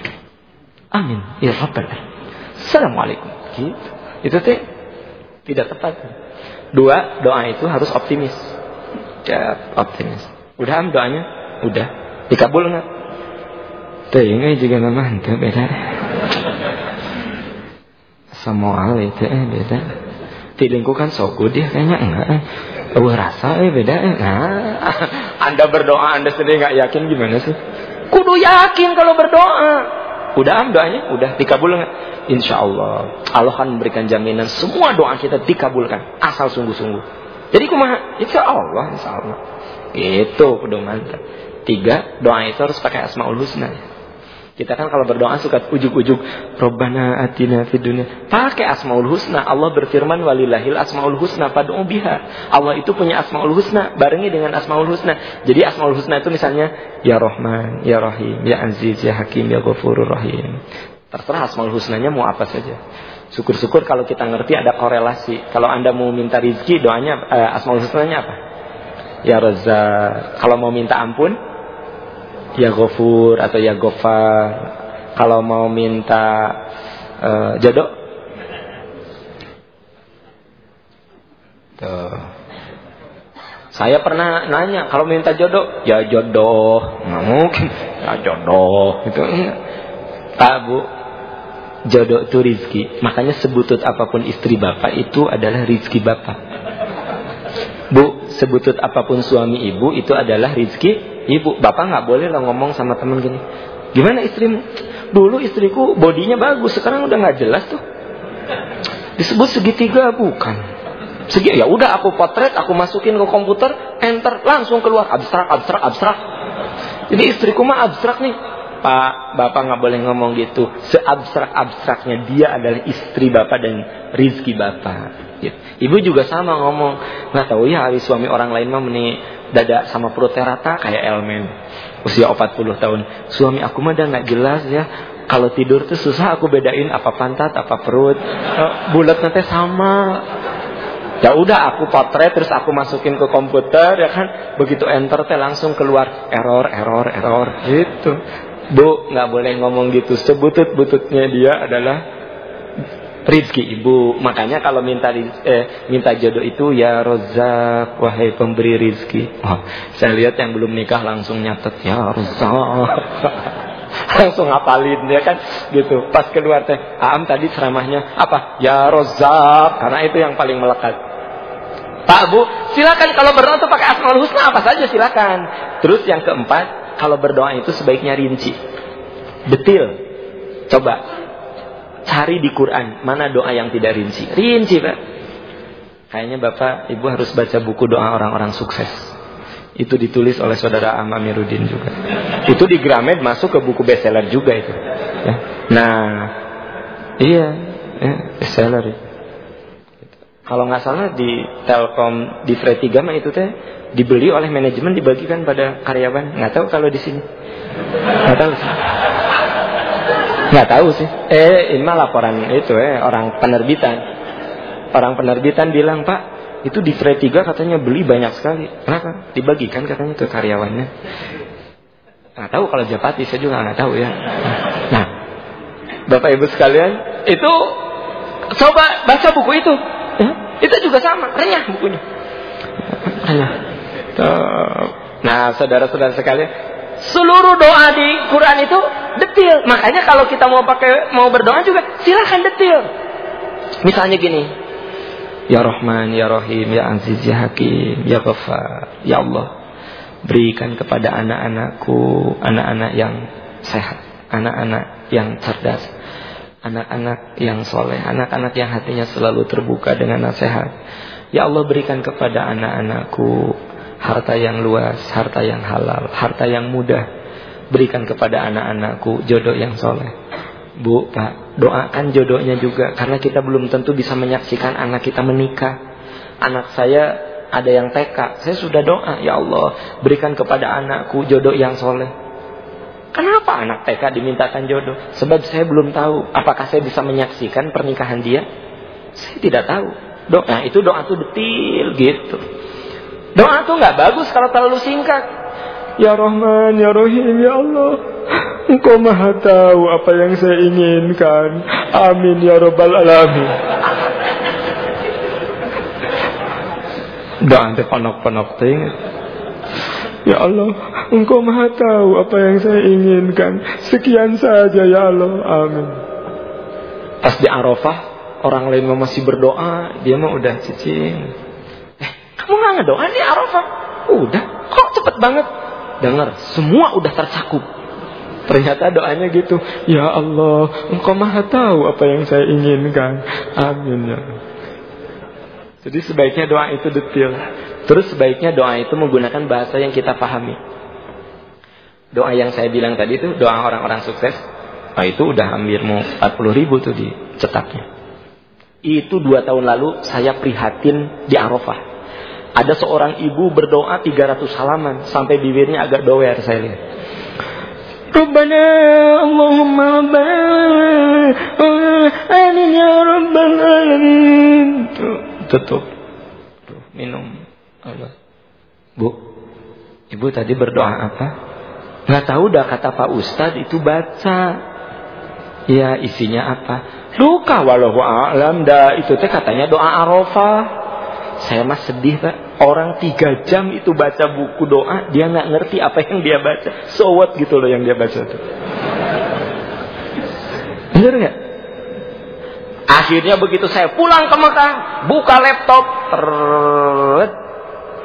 Amin ya rabbal alamin. Assalamualaikum. Gitu. Itu teh tidak tepat. Dua, doa itu harus optimis. Ya, optimis. Udah am doanya? Udah. Dikabul enggak? Tuh, ini juga mantap beda. Samuel itu eh beda. Di lingkungan soku dia kayaknya enggak. Oh, rasa eh beda eh. Nah, anda berdoa Anda sendiri nggak yakin gimana sih? Kudu yakin kalau berdoa. Udah am doanya? Udah dikabul nggak? Insya Allah Allah akan memberikan jaminan semua doa kita dikabulkan asal sungguh-sungguh. Jadi kumaha? Insya Allah, Insya Allah. Itu pedoman. Tiga, doa itu harus pakai asmaul husna. Kita kan kalau berdoa suka ujuk-ujuk Robbana atina fid dunya. Pakai asmaul husna. Allah berfirman walillahil asmaul husna pad'u biha. Allah itu punya asmaul husna barengi dengan asmaul husna. Jadi asmaul husna itu misalnya ya Rahman, ya Rahim, ya Aziz, ya Hakim, ya Ghafurur Rahim. Terserah asmaul husnanya mau apa saja. Syukur-syukur kalau kita ngerti ada korelasi. Kalau Anda mau minta rizki, doanya eh, asmaul husnanya apa? Ya Razzaq. Kalau mau minta ampun, ya gofur atau ya gofar kalau mau minta uh, jodoh? Tuh. Saya pernah nanya kalau minta jodoh? Ya jodoh. Nggak mungkin. Ya jodoh. Itu tak bu. Jodoh itu rizki. Makanya sebutut apa pun istri bapak itu adalah rizki bapak. Bu sebutut apa pun suami ibu itu adalah rizki Ibu, bapak nggak boleh lah ngomong sama temen gini. Gimana istrimu? Dulu istriku bodinya bagus, sekarang udah nggak jelas tuh. Disebut segitiga bukan. Segi ya udah aku potret, aku masukin ke komputer, enter langsung keluar abstrak, abstrak, abstrak. Jadi istriku mah abstrak nih. Pak, bapak nggak boleh ngomong gitu. Seabstrak abstraknya dia adalah istri bapak dan rizki bapak. Gitu. Ibu juga sama ngomong, nggak tahu ya hari suami orang lain mah meni dada sama perutnya rata kayak Elmen. Usia 40 tahun. Suami aku mah udah nggak jelas ya. Kalau tidur tuh susah aku bedain apa pantat apa perut. Uh, bulat nanti sama. Ya udah aku potret terus aku masukin ke komputer ya kan? Begitu enter teh langsung keluar error error error gitu bu nggak boleh ngomong gitu sebutut bututnya dia adalah rizki ibu. Makanya kalau minta eh, minta jodoh itu ya rozak wahai pemberi rizki. Oh, saya lihat yang belum nikah langsung nyatet ya rozak. langsung ngapalin ya kan gitu. Pas keluar teh, Aam tadi ceramahnya apa? Ya rozak karena itu yang paling melekat. Pak Bu, silakan kalau berdoa itu pakai asmaul husna apa saja silakan. Terus yang keempat, kalau berdoa itu sebaiknya rinci. Detil. Coba Cari di Quran mana doa yang tidak rinci. Rinci, Pak. Kayaknya Bapak, Ibu harus baca buku doa orang-orang sukses. Itu ditulis oleh saudara Amiruddin juga. Itu di Gramed masuk ke buku bestseller juga itu. Ya. Nah, iya, ya, bestseller. Kalau nggak salah di Telkom di Free 3 mah itu teh dibeli oleh manajemen dibagikan pada karyawan. Nggak tahu kalau di sini. Nggak tahu sih. Nggak tahu sih. Eh, ini mah laporan itu eh orang penerbitan. Orang penerbitan bilang, "Pak, itu di Free 3 katanya beli banyak sekali." Kenapa? Dibagikan katanya ke karyawannya. Nggak tahu kalau Japati, saya juga nggak tahu ya. Nah, Bapak Ibu sekalian, itu coba baca buku itu. Ya, itu juga sama, renyah bukunya. Renyah. Nah, saudara-saudara sekalian, seluruh doa di Quran itu detil. Makanya kalau kita mau pakai mau berdoa juga silahkan detil. Misalnya gini, Ya Rahman, Ya Rahim, Ya Aziz, Ya Hakim, Ya Ghaffar, Ya Allah, berikan kepada anak-anakku, anak-anak yang sehat, anak-anak yang cerdas, anak-anak yang soleh, anak-anak yang hatinya selalu terbuka dengan nasihat. Ya Allah berikan kepada anak-anakku harta yang luas, harta yang halal, harta yang mudah, berikan kepada anak-anakku jodoh yang soleh. Bu, Pak, doakan jodohnya juga karena kita belum tentu bisa menyaksikan anak kita menikah. Anak saya ada yang TK, saya sudah doa, ya Allah, berikan kepada anakku jodoh yang soleh. Kenapa anak TK dimintakan jodoh? Sebab saya belum tahu apakah saya bisa menyaksikan pernikahan dia. Saya tidak tahu. Doa itu doa tuh detil gitu. Doa tuh nggak bagus kalau terlalu singkat. Ya Rahman, Ya Rahim, Ya Allah. Engkau maha tahu apa yang saya inginkan. Amin ya Rabbal Alamin. Doa nanti ponok-ponok Ya Allah, Engkau maha tahu apa yang saya inginkan. Sekian saja ya Allah. Amin. Pas di Arafah, orang lain masih berdoa, dia mah udah cicing. Eh, kamu nggak ngedoa di Arafah? Udah, kok cepet banget? Dengar, semua udah tercakup. Ternyata doanya gitu. Ya Allah, Engkau maha tahu apa yang saya inginkan. Amin ya. Jadi sebaiknya doa itu detail. Terus sebaiknya doa itu menggunakan bahasa yang kita pahami. Doa yang saya bilang tadi itu doa orang-orang sukses. Nah itu udah hampir mau 40 ribu tuh dicetaknya. Itu dua tahun lalu saya prihatin di Arafah. Ada seorang ibu berdoa 300 halaman sampai bibirnya agak doer saya lihat. Rabbana Allahumma Amin ya Rabbal Alamin. Tutup. Minum. Allah. Bu, ibu tadi berdoa apa? Nggak tahu dah kata Pak Ustadz itu baca. Ya isinya apa? Luka walau alam dah itu teh katanya doa arafah. Saya mah sedih pak. Orang tiga jam itu baca buku doa, dia nggak ngerti apa yang dia baca. So what gitu loh yang dia baca tuh. Bener nggak? Akhirnya begitu saya pulang ke Mekah, buka laptop, terus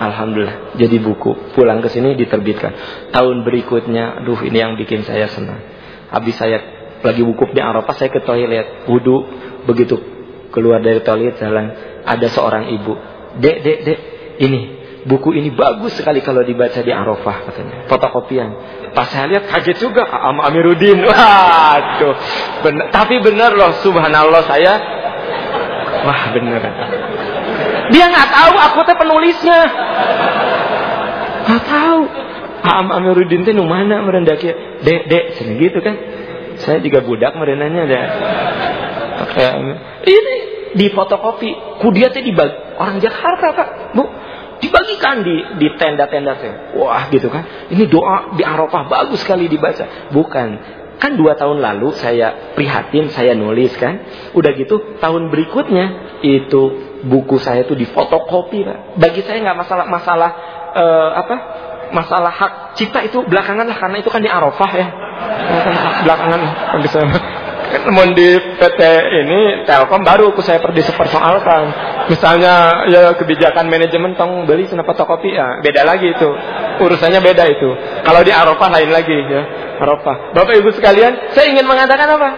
Alhamdulillah jadi buku. Pulang ke sini diterbitkan. Tahun berikutnya, aduh ini yang bikin saya senang. Habis saya lagi wukuf di Arafah, saya ke toilet, wudhu. Begitu keluar dari toilet jalan, ada seorang ibu. Dek, dek, dek, ini buku ini bagus sekali kalau dibaca di Arafah katanya. Fotokopian. Pas saya lihat kaget juga Am Amiruddin. Waduh. Bener, tapi benar loh subhanallah saya. Wah bener. Dia nggak tahu aku teh penulisnya. Nggak tahu. Am Amiruddin teh nu mana merendaki? Dek, dek, gitu kan. Saya juga budak merenanya ada. Kayak ini di fotokopi. Ku dia teh orang Jakarta, Pak. Bu, dibagikan di di tenda-tenda. Wah, gitu kan. Ini doa di Arafah bagus sekali dibaca. Bukan. Kan dua tahun lalu saya prihatin, saya nulis kan. Udah gitu tahun berikutnya itu buku saya itu difotokopi pak bagi saya nggak masalah masalah uh, apa masalah hak cipta itu belakangan lah karena itu kan di Arafah ya belakangan bagi saya kan di PT ini Telkom baru aku saya pergi sepersoalkan misalnya ya kebijakan manajemen tong beli sana fotokopi ya beda lagi itu urusannya beda itu kalau di Arafah lain lagi ya Arafah Bapak Ibu sekalian saya ingin mengatakan apa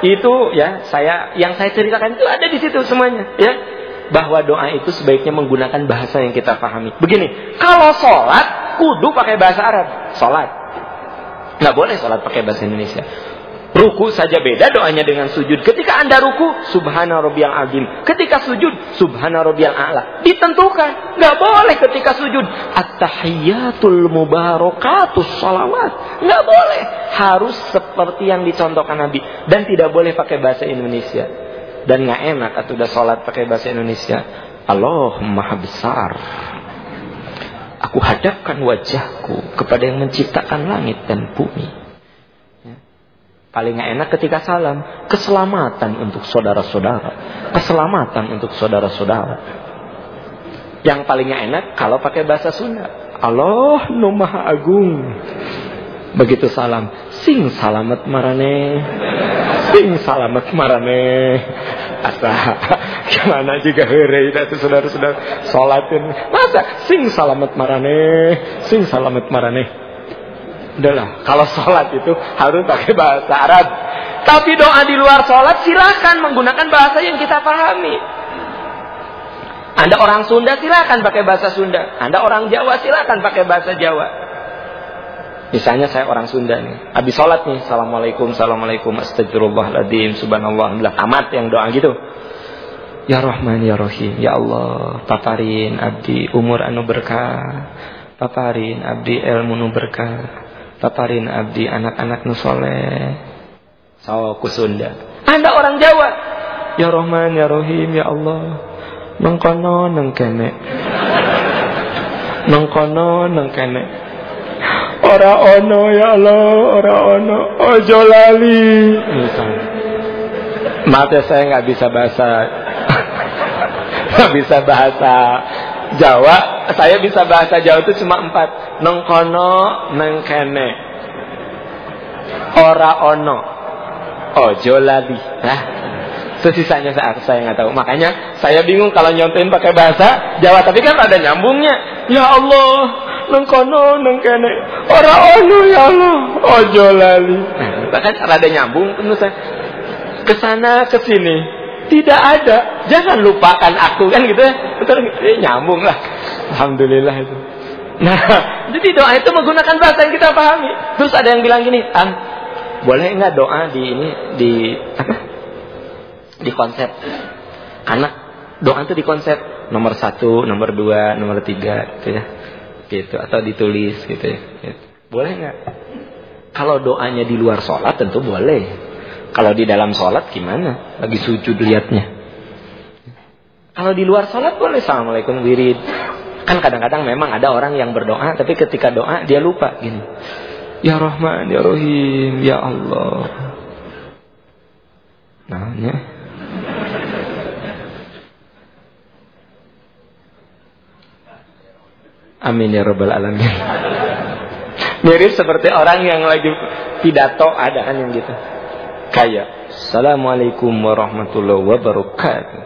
itu ya saya yang saya ceritakan itu ada di situ semuanya ya bahwa doa itu sebaiknya menggunakan bahasa yang kita pahami. Begini, kalau sholat, kudu pakai bahasa Arab. Sholat. Nggak boleh sholat pakai bahasa Indonesia. Ruku saja beda doanya dengan sujud. Ketika anda ruku, subhana rabbiyal azim. Ketika sujud, subhana rabbiyal a'la. Ditentukan. Nggak boleh ketika sujud. At-tahiyatul mubarakatus salawat. Nggak boleh. Harus seperti yang dicontohkan Nabi. Dan tidak boleh pakai bahasa Indonesia dan nggak enak atau udah sholat pakai bahasa Indonesia Allah maha besar aku hadapkan wajahku kepada yang menciptakan langit dan bumi. Paling enak ketika salam. Keselamatan untuk saudara-saudara. Keselamatan untuk saudara-saudara. Yang paling enak kalau pakai bahasa Sunda. Allah nu maha agung. Begitu salam. Sing salamet marane. Sing salamet marane. Asa gimana juga hore itu saudara-saudara. Salatin masa? Sing salamet marane. Sing salamet marane udahlah kalau sholat itu harus pakai bahasa Arab. Tapi doa di luar sholat silakan menggunakan bahasa yang kita pahami. Anda orang Sunda silakan pakai bahasa Sunda. Anda orang Jawa silakan pakai bahasa Jawa. Misalnya saya orang Sunda nih, habis sholat nih, assalamualaikum, assalamualaikum, astagfirullahaladzim, subhanallah, bilang amat yang doa gitu. Ya Rahman, Ya Rahim, Ya Allah, paparin abdi umur anu berkah, paparin abdi ilmu nu berkah, paparin abdi anak-anak nu soleh. So, kusunda. Anda orang Jawa. Ya Rahman, Ya Rahim, Ya Allah, nengkono nengkene. Nengkono nengkene. Ora ono ya Allah, ora ono. Ojo lali. Misalnya. Maaf ya saya nggak bisa bahasa nggak bisa bahasa Jawa. Saya bisa bahasa Jawa itu cuma empat. Nengkono, nengkene. Ora ono. Ojo lali. Nah, sesisanya saya saya nggak tahu. Makanya saya bingung kalau nyontain pakai bahasa Jawa. Tapi kan ada nyambungnya. Ya Allah, nengkono nengkene ora ono ya Allah ojo lali nah, kan ada nyambung menurut saya ke sana ke sini tidak ada jangan lupakan aku kan gitu ya eh, nyambung lah. Alhamdulillah itu. Nah jadi doa itu menggunakan bahasa yang kita pahami. Terus ada yang bilang gini an boleh nggak doa di ini di apa? Di konsep? Anak doa itu di konsep nomor satu nomor dua nomor tiga gitu ya. Gitu atau ditulis gitu ya. Gitu. boleh nggak? Kalau doanya di luar sholat tentu boleh. Kalau di dalam sholat gimana? Lagi sujud liatnya kalau di luar sholat boleh assalamualaikum wirid kan kadang-kadang memang ada orang yang berdoa tapi ketika doa dia lupa gini ya Rahman ya Rahim ya Allah namanya Amin ya rabbal alamin. Mirip seperti orang yang lagi pidato ada kan yang gitu. Kayak Assalamualaikum warahmatullahi wabarakatuh.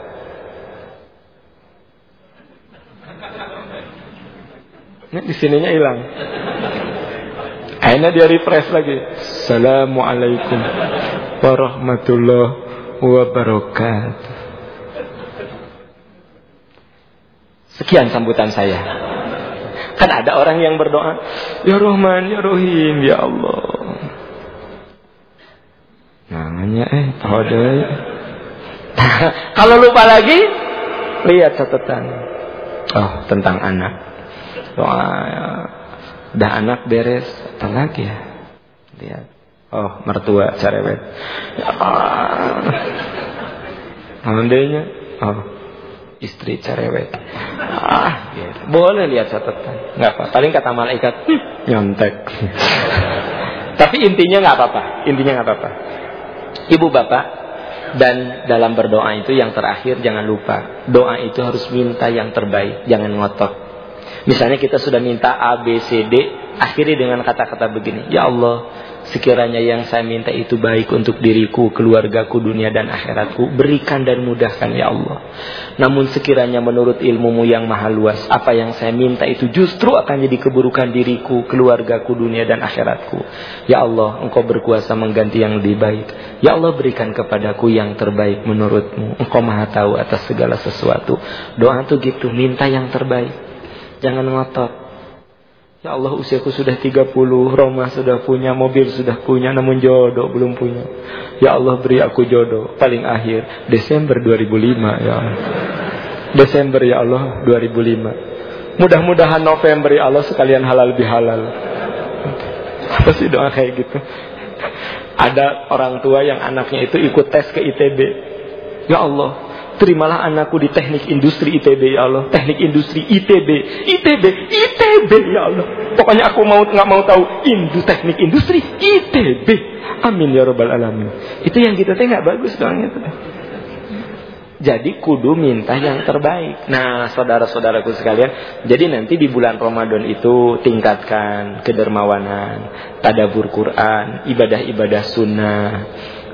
Nah, di sininya hilang. Akhirnya dia refresh lagi. Assalamualaikum warahmatullahi wabarakatuh. Sekian sambutan saya. Kan ada orang yang berdoa, Ya Rahman, Ya Rahim, Ya Allah. Namanya eh deh. Kalau lupa lagi, lihat catatan. Oh, tentang anak. Doa udah anak beres, apa ya? Lihat. Oh, mertua cerewet. Ya, Alhamdulillah. Oh, istri cerewet. Ah, gitu. boleh lihat catatan. Nggak apa. Paling kata malaikat, hm, nyontek. Tapi intinya nggak apa-apa. Intinya nggak apa-apa. Ibu bapak dan dalam berdoa itu yang terakhir jangan lupa doa itu harus minta yang terbaik, jangan ngotot. Misalnya kita sudah minta A, B, C, D, akhiri dengan kata-kata begini, Ya Allah, Sekiranya yang saya minta itu baik untuk diriku, keluargaku, dunia dan akhiratku, berikan dan mudahkan ya Allah. Namun sekiranya menurut ilmumu yang maha luas, apa yang saya minta itu justru akan jadi keburukan diriku, keluargaku, dunia dan akhiratku. Ya Allah, engkau berkuasa mengganti yang lebih baik. Ya Allah berikan kepadaku yang terbaik menurutmu. Engkau maha tahu atas segala sesuatu. Doa itu gitu, minta yang terbaik. Jangan ngotot. Ya Allah usiaku sudah 30 Roma sudah punya Mobil sudah punya Namun jodoh belum punya. Ya Allah beri aku jodoh. Paling akhir Desember 2005 ya Allah. Desember ya Allah 2005 Mudah-mudahan November ya Allah Sekalian halal bihalal. Apa sih doa kayak gitu? Ada orang tua yang anaknya itu ikut tes ke ITB Ya Allah Terimalah anakku di teknik industri ITB ya Allah. Teknik industri ITB, ITB, ITB ya Allah. Pokoknya aku mau nggak mau tahu industri teknik industri ITB. Amin ya robbal alamin. Itu yang kita teh nggak bagus doang itu. Jadi kudu minta yang terbaik. Nah, saudara-saudaraku sekalian, jadi nanti di bulan Ramadan itu tingkatkan kedermawanan, tadabur Quran, ibadah-ibadah sunnah.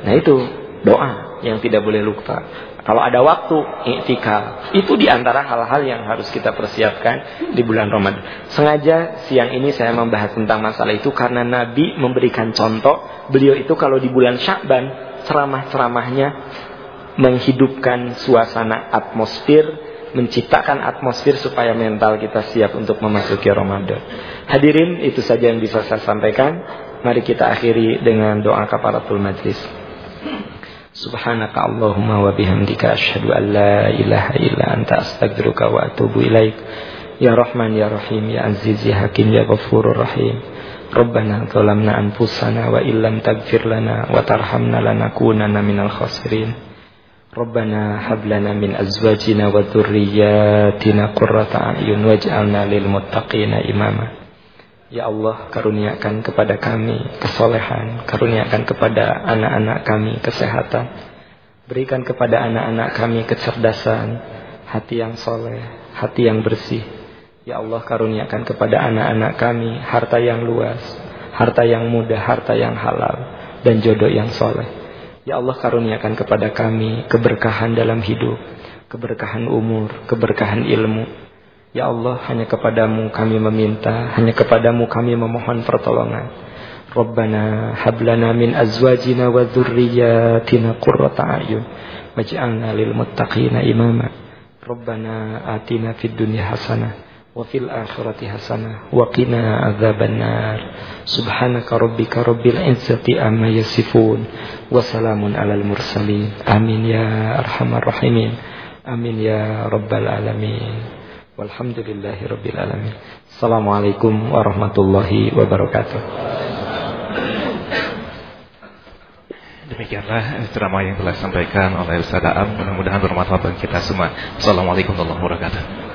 Nah, itu doa yang tidak boleh lupa. Kalau ada waktu iktikaf, itu di antara hal-hal yang harus kita persiapkan di bulan Ramadan. Sengaja siang ini saya membahas tentang masalah itu karena Nabi memberikan contoh. Beliau itu kalau di bulan Syakban ceramah-ceramahnya menghidupkan suasana atmosfer menciptakan atmosfer supaya mental kita siap untuk memasuki Ramadan. Hadirin, itu saja yang bisa saya sampaikan. Mari kita akhiri dengan doa kafaratul majlis. Subhanaka Allahumma wa bihamdika asyhadu an la ilaha illa anta astaghfiruka wa atubu ilaik. Ya Rahman ya Rahim ya Aziz ya Hakim ya Ghafurur Rahim. Rabbana zalamna anfusana wa illam taghfir lana wa tarhamna lanakunanna minal khasirin. Rabbana hab lana min azwajina wa dhurriyyatina qurrata a'yun waj'alna lil muttaqina imama. Ya Allah karuniakan kepada kami kesolehan Karuniakan kepada anak-anak kami kesehatan. Berikan kepada anak-anak kami kecerdasan Hati yang soleh Hati yang bersih. Ya Allah karuniakan kepada anak-anak kami Harta yang luas Harta yang mudah, harta yang halal Dan jodoh yang soleh. Ya Allah karuniakan kepada kami Keberkahan dalam hidup Keberkahan umur, keberkahan ilmu Ya Allah, hanya kepadamu kami meminta, hanya kepadamu kami memohon pertolongan. Rabbana hablana min azwajina wa dhurriyyatina qurrata a'yun waj'alna lil muttaqina imama. Rabbana atina fid dunya hasanah wa fil akhirati hasanah wa qina adzabannar. Subhanaka rabbika rabbil izzati amma yasifun wa salamun alal mursalin. Amin ya arhamar rahimin. Amin ya rabbal alamin. Walhamdulillahi Rabbil Alamin. Assalamualaikum warahmatullahi wabarakatuh.
Demikianlah ceramah yang telah disampaikan oleh Ustaz Am Mudah-mudahan bermanfaat bagi kita semua. Assalamualaikum warahmatullahi wabarakatuh